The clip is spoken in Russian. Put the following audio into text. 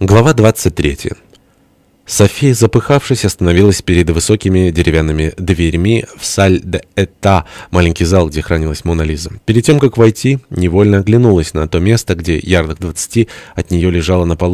Глава 23. София, запыхавшись, остановилась перед высокими деревянными дверьми в саль-де-эта, маленький зал, где хранилась Мона Лиза. Перед тем, как войти, невольно оглянулась на то место, где ярдах двадцати от нее лежала на полу